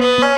Música